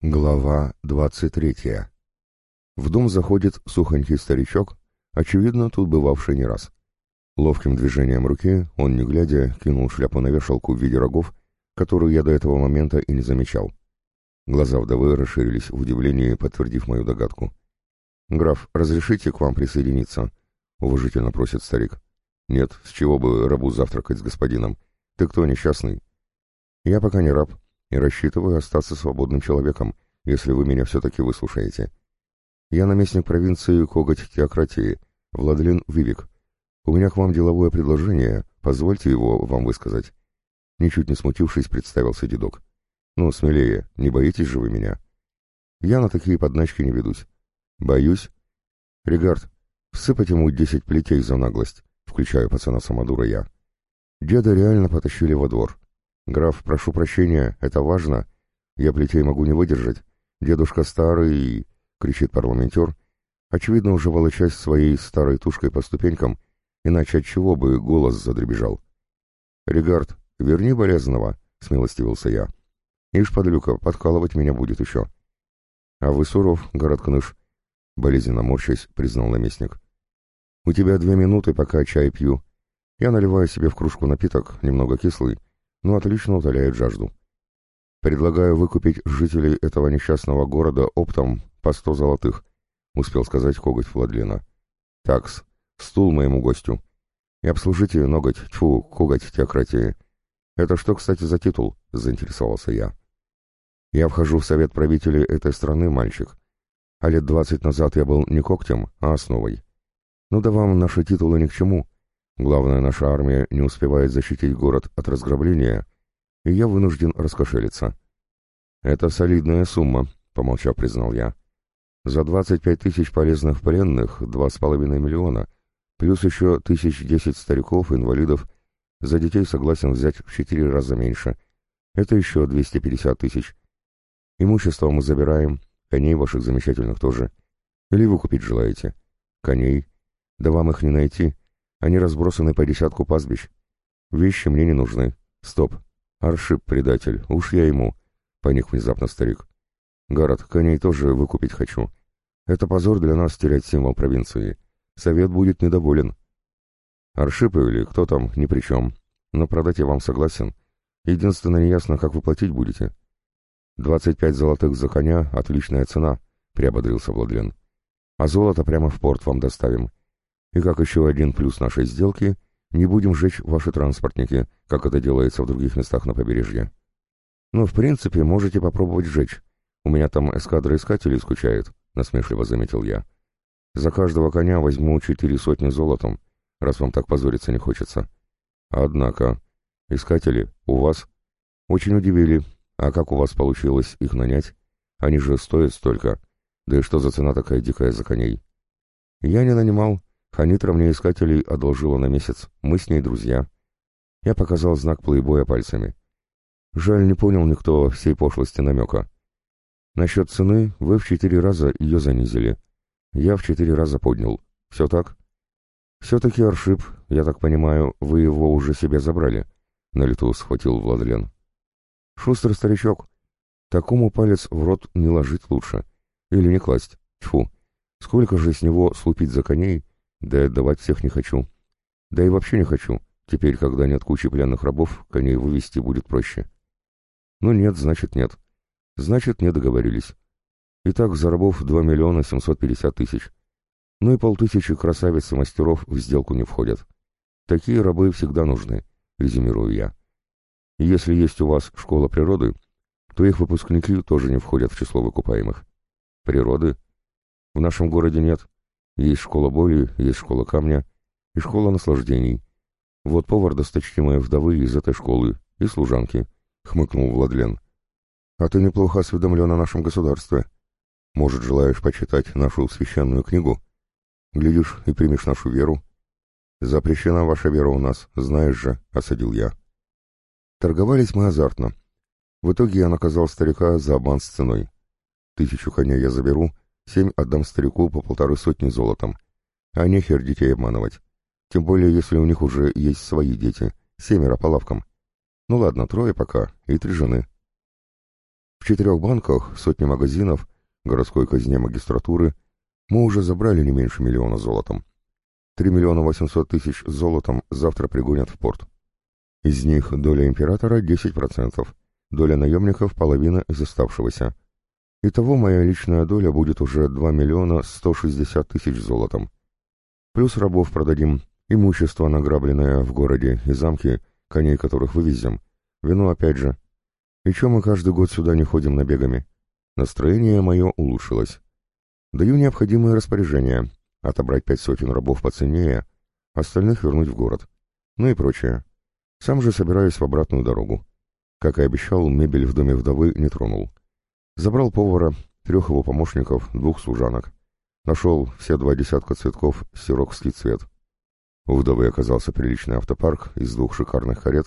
Глава двадцать третья. В дом заходит сухонький старичок, очевидно, тут бывавший не раз. Ловким движением руки он, не глядя, кинул шляпу на вешалку в виде рогов, которую я до этого момента и не замечал. Глаза вдовы расширились в удивлении, подтвердив мою догадку. «Граф, разрешите к вам присоединиться?» — уважительно просит старик. «Нет, с чего бы рабу завтракать с господином? Ты кто, несчастный?» «Я пока не раб», и рассчитываю остаться свободным человеком, если вы меня все-таки выслушаете. Я наместник провинции Коготь-Теократии, Владлен Вивик. У меня к вам деловое предложение, позвольте его вам высказать. Ничуть не смутившись, представился дедок. Ну, смелее, не боитесь же вы меня? Я на такие подначки не ведусь. Боюсь? Регард, всыпать ему десять плетей за наглость, включаю пацана Самодура я. Деда реально потащили во двор. «Граф, прошу прощения, это важно. Я плетей могу не выдержать. Дедушка старый...» — кричит парламентер, очевидно, уже волочась своей старой тушкой по ступенькам, иначе от чего бы голос задребежал. «Регард, верни болезного», — смилостивился я. «Ишь, подлюка, подкалывать меня будет еще». «А вы суров, городкныш», — болезненно морщась, признал наместник. «У тебя две минуты, пока чай пью. Я наливаю себе в кружку напиток, немного кислый, но отлично утоляет жажду. Предлагаю выкупить жителей этого несчастного города оптом по сто золотых, успел сказать коготь Владлена. Такс, стул моему гостю. И обслужите ноготь, тьфу, коготь теократии. Это что, кстати, за титул? Заинтересовался я. Я вхожу в совет правителей этой страны, мальчик. А лет двадцать назад я был не когтем, а основой. Ну да вам наши титулы ни к чему. Главное, наша армия не успевает защитить город от разграбления, и я вынужден раскошелиться. «Это солидная сумма», — помолчав, признал я. «За двадцать пять тысяч полезных пленных два с половиной миллиона, плюс еще тысяч десять стариков, инвалидов. За детей согласен взять в четыре раза меньше. Это еще двести пятьдесят тысяч. Имущество мы забираем, коней ваших замечательных тоже. Или вы купить желаете? Коней? Да вам их не найти, они разбросаны по десятку пастбищ. Вещи мне не нужны. Стоп. Аршип, предатель, уж я ему. Поник внезапно старик. Город, коней тоже выкупить хочу. Это позор для нас терять символ провинции. Совет будет недоволен. Аршипы или кто там, ни при чем. Но продать я вам согласен. Единственное, неясно, как вы платить будете. «Двадцать пять золотых за коня — отличная цена», — приободрился Владлен. «А золото прямо в порт вам доставим. И как еще один плюс нашей сделки, не будем сжечь ваши транспортники, как это делается в других местах на побережье. Ну, в принципе, можете попробовать сжечь. У меня там эскадра искателей скучает, насмешливо заметил я. За каждого коня возьму четыре сотни золотом, раз вам так позориться не хочется. Однако, искатели, у вас... Очень удивили. А как у вас получилось их нанять? Они же стоят столько. Да и что за цена такая дикая за коней? Я не нанимал, Ханитра мне искателей одолжила на месяц. Мы с ней друзья. Я показал знак плейбоя пальцами. Жаль, не понял никто всей пошлости намека. Насчет цены вы в четыре раза ее занизили. Я в четыре раза поднял. Все так? Все-таки Аршип, я так понимаю, вы его уже себе забрали. На лету схватил Владлен. Шустрый старичок. Такому палец в рот не ложить лучше. Или не класть. Тьфу. Сколько же с него слупить за коней, да и отдавать всех не хочу. Да и вообще не хочу. Теперь, когда нет кучи пленных рабов, коней вывести будет проще. Ну нет, значит нет. Значит, не договорились. Итак, за рабов 2 миллиона 750 тысяч. Ну и полтысячи красавиц и мастеров в сделку не входят. Такие рабы всегда нужны, резюмирую я. если есть у вас школа природы, то их выпускники тоже не входят в число выкупаемых. Природы? В нашем городе нет. Есть школа боли, есть школа камня и школа наслаждений. Вот повар досточтимой вдовы из этой школы и служанки, — хмыкнул Владлен. А ты неплохо осведомлен о нашем государстве. Может, желаешь почитать нашу священную книгу? Глядишь и примешь нашу веру. Запрещена ваша вера у нас, знаешь же, — осадил я. Торговались мы азартно. В итоге я наказал старика за обман с ценой. Тысячу коней я заберу, Семь отдам старику по полторы сотни золотом. А нехер детей обманывать. Тем более, если у них уже есть свои дети. Семеро по лавкам. Ну ладно, трое пока, и три жены. В четырех банках, сотни магазинов, городской казне магистратуры мы уже забрали не меньше миллиона золотом. Три миллиона восемьсот тысяч золотом завтра пригонят в порт. Из них доля императора 10%, доля наемников половина из оставшегося. Итого моя личная доля будет уже 2 миллиона 160 тысяч золотом. Плюс рабов продадим, имущество награбленное в городе и замки, коней которых вывезем, вино опять же. И чё мы каждый год сюда не ходим набегами? Настроение мое улучшилось. Даю необходимые распоряжения, отобрать пять сотен рабов по цене, остальных вернуть в город. Ну и прочее. Сам же собираюсь в обратную дорогу. Как и обещал, мебель в доме вдовы не тронул. Забрал повара, трех его помощников, двух служанок. Нашел все два десятка цветков, сирокский цвет. У вдовы оказался приличный автопарк из двух шикарных карет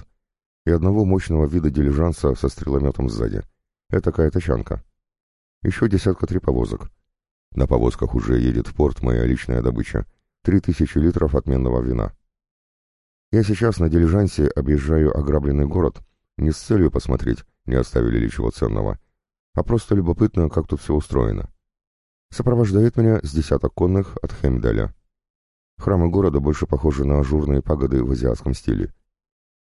и одного мощного вида дилижанса со стрелометом сзади. Это какая тачанка. Еще десятка три повозок. На повозках уже едет в порт моя личная добыча. Три тысячи литров отменного вина. Я сейчас на дилижансе объезжаю ограбленный город не с целью посмотреть, не оставили ли чего ценного, а просто любопытно, как тут все устроено. Сопровождает меня с десяток конных от Хемдаля. Храмы города больше похожи на ажурные пагоды в азиатском стиле.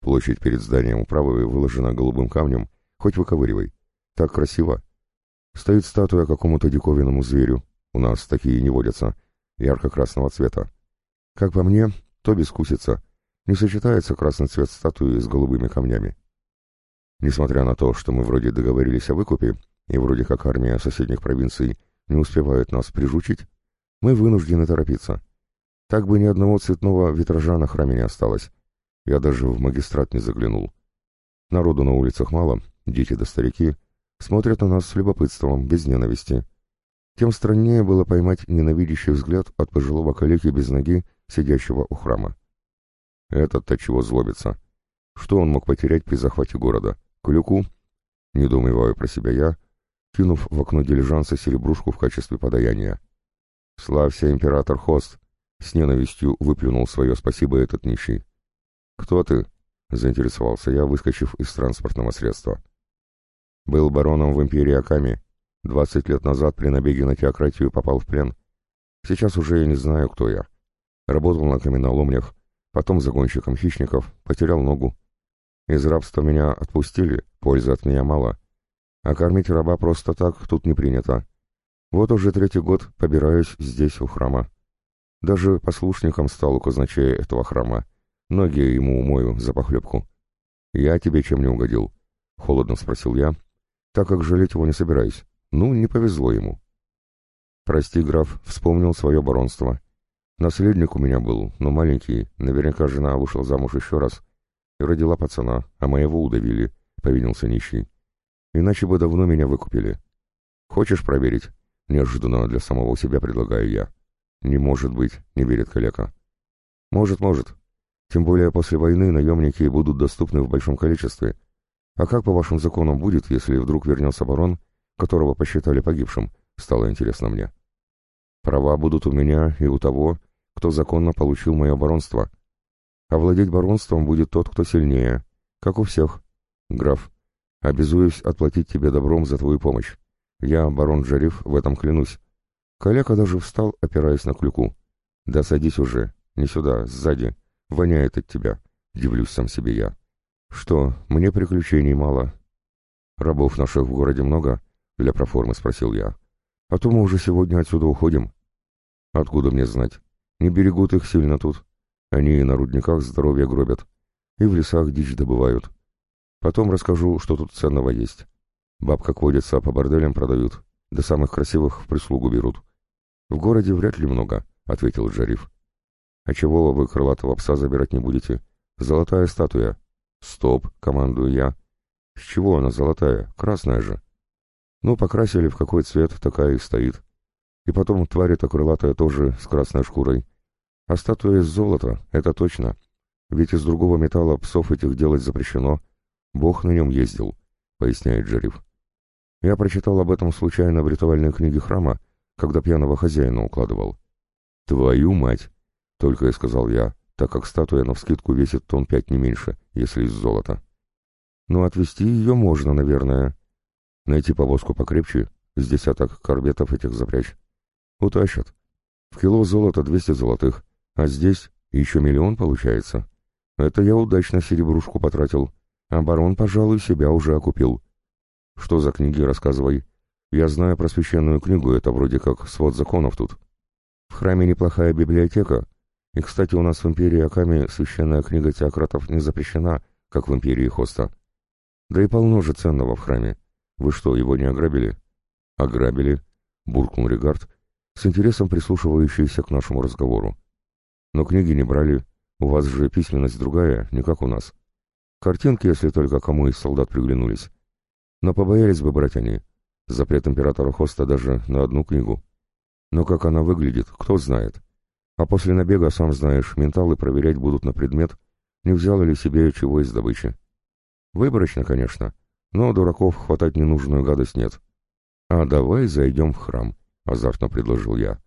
Площадь перед зданием управы выложена голубым камнем, хоть выковыривай. Так красиво. Стоит статуя какому-то диковинному зверю, у нас такие не водятся, ярко-красного цвета. Как по мне, то бескусица — не сочетается красный цвет статуи с голубыми камнями. Несмотря на то, что мы вроде договорились о выкупе, и вроде как армия соседних провинций не успевает нас прижучить, мы вынуждены торопиться. Так бы ни одного цветного витража на храме не осталось. Я даже в магистрат не заглянул. Народу на улицах мало, дети да старики, смотрят на нас с любопытством, без ненависти. Тем страннее было поймать ненавидящий взгляд от пожилого калеки без ноги, сидящего у храма. Этот-то чего злобится? Что он мог потерять при захвате города? Клюку? Недоумеваю про себя я, кинув в окно дилижанса серебрушку в качестве подаяния. «Славься, император Хост!» — с ненавистью выплюнул свое спасибо этот нищий. «Кто ты?» — заинтересовался я, выскочив из транспортного средства. «Был бароном в империи Аками. Двадцать лет назад при набеге на теократию попал в плен. Сейчас уже я не знаю, кто я. Работал на каменоломнях, потом загонщиком хищников, потерял ногу. Из рабства меня отпустили, пользы от меня мало. А кормить раба просто так тут не принято. Вот уже третий год побираюсь здесь, у храма. Даже послушником стал у казначея этого храма. Ноги ему умою за похлебку. «Я тебе чем не угодил?» — холодно спросил я, так как жалеть его не собираюсь. Ну, не повезло ему. «Прости, граф, вспомнил свое баронство. Наследник у меня был, но маленький, наверняка жена вышла замуж еще раз родила пацана, а моего удавили, — повинился нищий. Иначе бы давно меня выкупили. Хочешь проверить? Неожиданно для самого себя предлагаю я. Не может быть, не верит коллега. Может, может. Тем более после войны наемники будут доступны в большом количестве. А как по вашим законам будет, если вдруг вернется барон, которого посчитали погибшим? Стало интересно мне. Права будут у меня и у того, кто законно получил мое баронство. А владеть баронством будет тот, кто сильнее, как у всех. Граф, обязуюсь отплатить тебе добром за твою помощь. Я, барон Джариф, в этом клянусь. Каляка даже встал, опираясь на клюку. Да садись уже, не сюда, сзади. Воняет от тебя, дивлюсь сам себе я. Что, мне приключений мало. Рабов наших в городе много? Для проформы спросил я. А то мы уже сегодня отсюда уходим. Откуда мне знать? Не берегут их сильно тут. Они и на рудниках здоровье гробят, и в лесах дичь добывают. Потом расскажу, что тут ценного есть. Баб, как водится, по борделям продают, до самых красивых в прислугу берут. В городе вряд ли много, — ответил Джариф. А чего вы крылатого пса забирать не будете? Золотая статуя. Стоп, командую я. С чего она золотая? Красная же. Ну, покрасили в какой цвет, такая и стоит. И потом тварь-то крылатая тоже с красной шкурой. А статуя из золота, это точно. Ведь из другого металла псов этих делать запрещено. Бог на нем ездил, поясняет Джериф. Я прочитал об этом случайно в ритуальной книге храма, когда пьяного хозяина укладывал. «Твою мать!» — только и сказал я, так как статуя навскидку весит тон пять не меньше, если из золота. «Ну, отвезти ее можно, наверное». Найти повозку покрепче, с десяток корбетов этих запрячь. Утащат. В кило золота двести золотых, а здесь еще миллион получается. Это я удачно серебрушку потратил, барон, пожалуй, себя уже окупил. Что за книги, рассказывай. Я знаю про священную книгу, это вроде как свод законов тут. В храме неплохая библиотека, и, кстати, у нас в империи Аками священная книга теократов не запрещена, как в империи Хоста. Да и полно же ценного в храме. Вы что, его не ограбили? Ограбили, буркнул Регард, с интересом прислушивающийся к нашему разговору. Но книги не брали, у вас же письменность другая, не как у нас. Картинки, если только кому из солдат приглянулись. Но побоялись бы брать они. Запрет императора Хоста даже на одну книгу. Но как она выглядит, кто знает. А после набега, сам знаешь, менталы проверять будут на предмет, не взял ли себе чего из добычи. Выборочно, конечно, но дураков хватать ненужную гадость нет. А давай зайдем в храм, азартно предложил я.